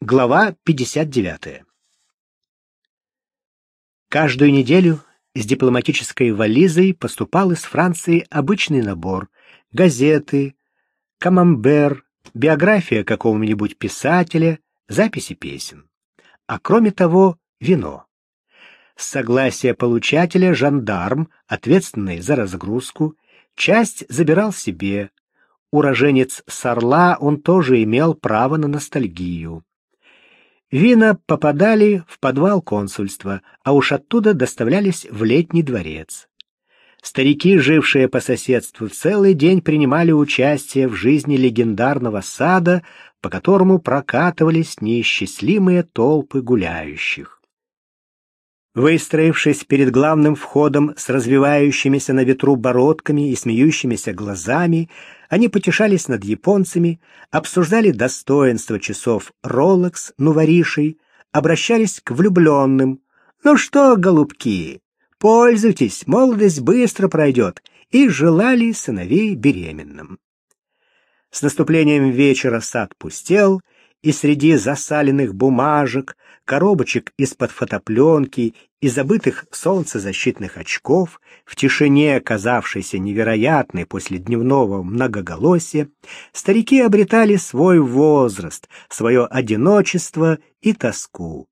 Глава 59. Каждую неделю с дипломатической вализой поступал из Франции обычный набор: газеты, камамбер, биография какого-нибудь писателя, записи песен. А кроме того, вино. С согласия получателя жандарм, ответственный за разгрузку, часть забирал себе. Уроженец Сарла, он тоже имел право на ностальгию. Вина попадали в подвал консульства, а уж оттуда доставлялись в летний дворец. Старики, жившие по соседству, целый день принимали участие в жизни легендарного сада, по которому прокатывались неисчислимые толпы гуляющих. Выстроившись перед главным входом с развивающимися на ветру бородками и смеющимися глазами, они потешались над японцами, обсуждали достоинства часов Rolex, нуворишей, обращались к влюбленным. «Ну что, голубки, пользуйтесь, молодость быстро пройдет», и желали сыновей беременным. С наступлением вечера сад пустел, и среди засаленных бумажек, коробочек из-под фотопленки и забытых солнцезащитных очков, в тишине, казавшейся невероятной после дневного многоголосия, старики обретали свой возраст, свое одиночество и тоску.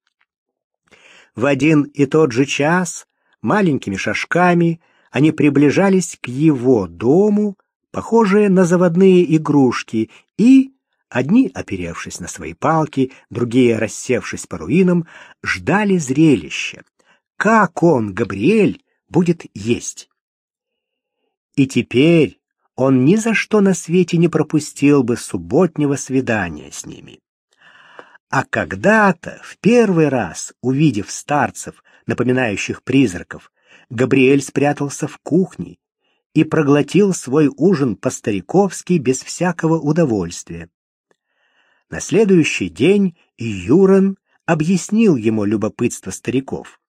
В один и тот же час маленькими шажками они приближались к его дому, похожие на заводные игрушки, и Одни, оперевшись на свои палки, другие, рассевшись по руинам, ждали зрелища. Как он, Габриэль, будет есть? И теперь он ни за что на свете не пропустил бы субботнего свидания с ними. А когда-то, в первый раз, увидев старцев, напоминающих призраков, Габриэль спрятался в кухне и проглотил свой ужин по-стариковски без всякого удовольствия. На следующий день Юран объяснил ему любопытство стариков.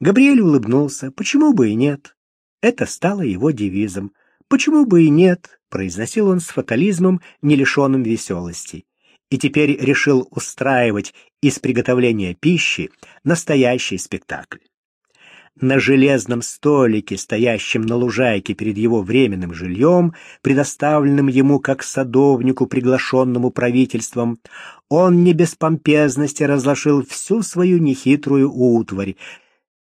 Габриэль улыбнулся. Почему бы и нет? Это стало его девизом. Почему бы и нет? произносил он с фатализмом, не лишенным веселости. И теперь решил устраивать из приготовления пищи настоящий спектакль на железном столике, стоящем на лужайке перед его временным жильем, предоставленным ему как садовнику, приглашенному правительством, он не без помпезности разложил всю свою нехитрую утварь,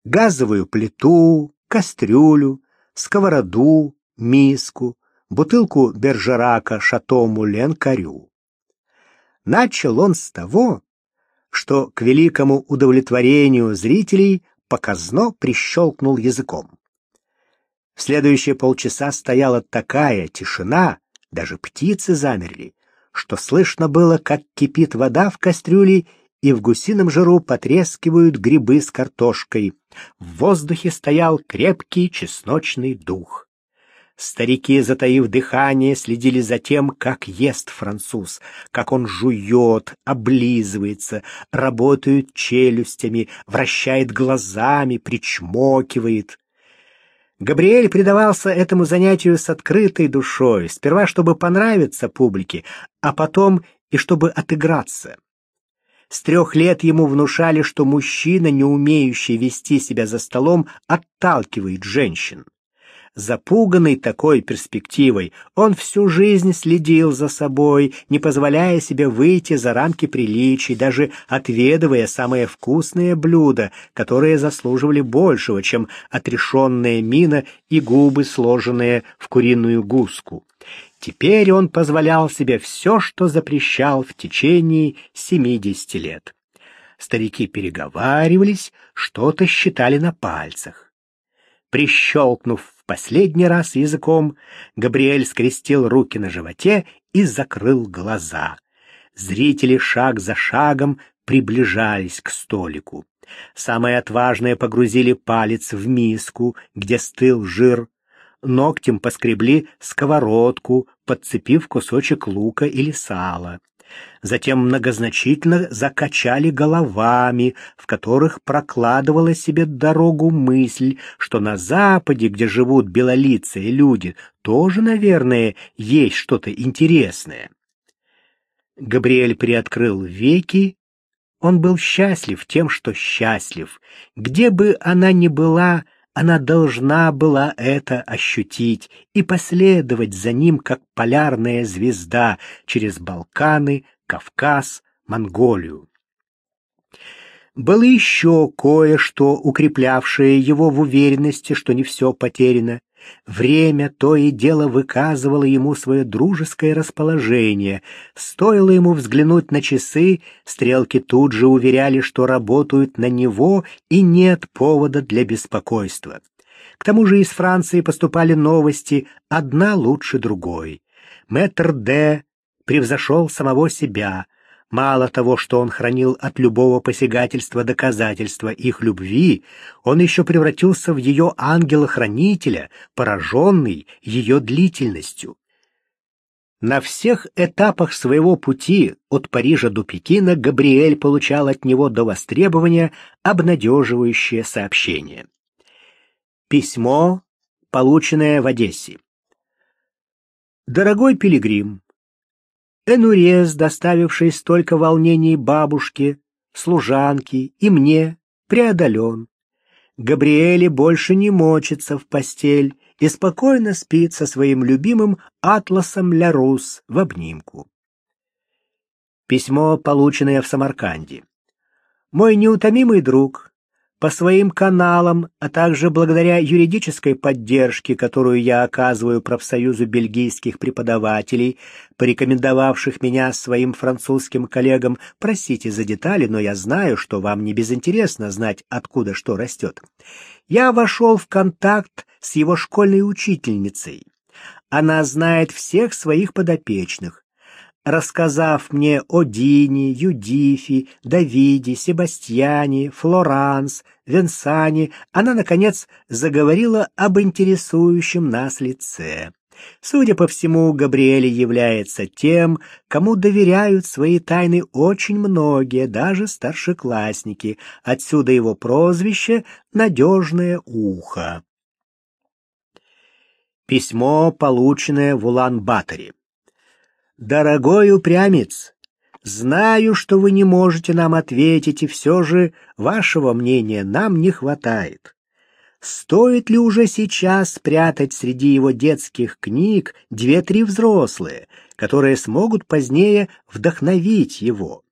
газовую плиту, кастрюлю, сковороду, миску, бутылку бержерака Шато Мулен. Начал он с того, что к великому удовлетворению зрителей показно прищелкнул языком. В следующие полчаса стояла такая тишина, даже птицы замерли, что слышно было, как кипит вода в кастрюле и в гусином жару потрескивают грибы с картошкой. В воздухе стоял крепкий чесночный дух. Старики, затаив дыхание, следили за тем, как ест француз, как он жует, облизывается, работает челюстями, вращает глазами, причмокивает. Габриэль предавался этому занятию с открытой душой, сперва чтобы понравиться публике, а потом и чтобы отыграться. С трех лет ему внушали, что мужчина, не умеющий вести себя за столом, отталкивает женщин. Запуганный такой перспективой, он всю жизнь следил за собой, не позволяя себе выйти за рамки приличий, даже отведывая самые вкусные блюда, которые заслуживали большего, чем отрешенная мина и губы, сложенные в куриную гуску. Теперь он позволял себе все, что запрещал в течение семидесяти лет. Старики переговаривались, что-то считали на пальцах. Прищелкнув последний раз языком, Габриэль скрестил руки на животе и закрыл глаза. Зрители шаг за шагом приближались к столику. Самые отважные погрузили палец в миску, где стыл жир, ногтем поскребли сковородку, подцепив кусочек лука или сала затем многозначительно закачали головами, в которых прокладывала себе дорогу мысль, что на Западе, где живут белолицые люди, тоже, наверное, есть что-то интересное. Габриэль приоткрыл веки. Он был счастлив тем, что счастлив. Где бы она ни была, она должна была это ощутить и последовать за ним, как полярная звезда, через Балканы, Кавказ, Монголию. Было еще кое-что, укреплявшее его в уверенности, что не все потеряно. Время то и дело выказывало ему свое дружеское расположение. Стоило ему взглянуть на часы, стрелки тут же уверяли, что работают на него и нет повода для беспокойства. К тому же из Франции поступали новости, одна лучше другой. Мэтр Д. превзошел самого себя — Мало того, что он хранил от любого посягательства доказательства их любви, он еще превратился в ее ангела-хранителя, пораженный ее длительностью. На всех этапах своего пути от Парижа до Пекина Габриэль получал от него до востребования обнадеживающее сообщение. Письмо, полученное в Одессе. «Дорогой пилигрим, Энурез, доставивший столько волнений бабушке, служанке и мне, преодолен. Габриэле больше не мочится в постель и спокойно спит со своим любимым атласом Лярус в обнимку. Письмо, полученное в Самарканде. Мой неутомимый друг, по своим каналам, а также благодаря юридической поддержке, которую я оказываю профсоюзу бельгийских преподавателей, порекомендовавших меня своим французским коллегам, просите за детали, но я знаю, что вам не безинтересно знать, откуда что растет. Я вошел в контакт с его школьной учительницей. Она знает всех своих подопечных, рассказав мне о Дине, Юдифе, Давиде, Себастьяне, Флоранс, Венсане, она, наконец, заговорила об интересующем нас лице. Судя по всему, Габриэль является тем, кому доверяют свои тайны очень многие, даже старшеклассники. Отсюда его прозвище «надежное ухо». Письмо, полученное в Улан-Баторе. «Дорогой упрямец, знаю, что вы не можете нам ответить, и все же вашего мнения нам не хватает. Стоит ли уже сейчас спрятать среди его детских книг две-три взрослые, которые смогут позднее вдохновить его?»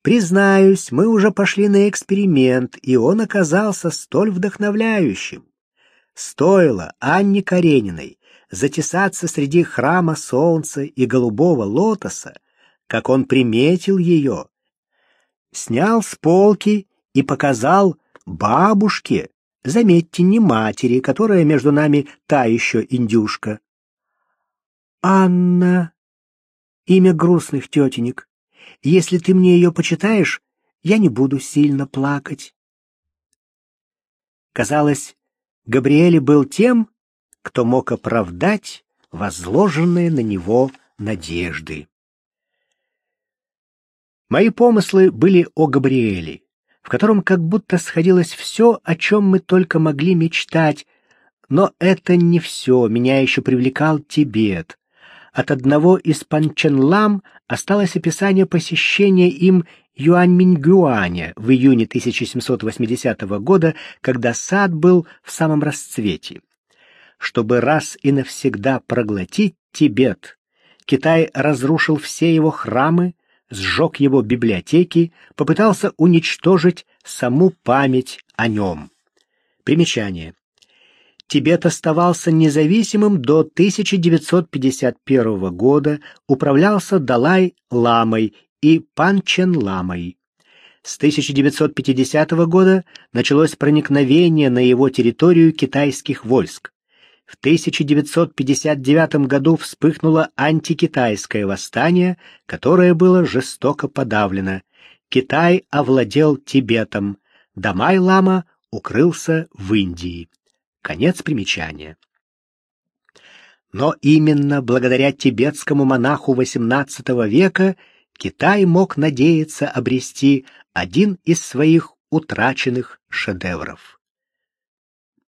Признаюсь, мы уже пошли на эксперимент, и он оказался столь вдохновляющим. Стоило Анне Карениной затесаться среди храма солнца и голубого лотоса, как он приметил ее, снял с полки и показал бабушке, заметьте, не матери, которая между нами та еще индюшка. Анна, имя грустных тетенек. Если ты мне ее почитаешь, я не буду сильно плакать. Казалось, Габриэль был тем, кто мог оправдать возложенные на него надежды. Мои помыслы были о Габриэле, в котором как будто сходилось все, о чем мы только могли мечтать, но это не все, меня еще привлекал Тибет. От одного из Панченлам осталось описание посещения им Юаньминьгюаня в июне 1780 года, когда сад был в самом расцвете чтобы раз и навсегда проглотить Тибет. Китай разрушил все его храмы, сжег его библиотеки, попытался уничтожить саму память о нем. Примечание. Тибет оставался независимым до 1951 года, управлялся Далай-ламой и Панчен-ламой. С 1950 года началось проникновение на его территорию китайских войск. В 1959 году вспыхнуло антикитайское восстание, которое было жестоко подавлено. Китай овладел Тибетом. Дамай-лама укрылся в Индии. Конец примечания. Но именно благодаря тибетскому монаху XVIII века Китай мог надеяться обрести один из своих утраченных шедевров.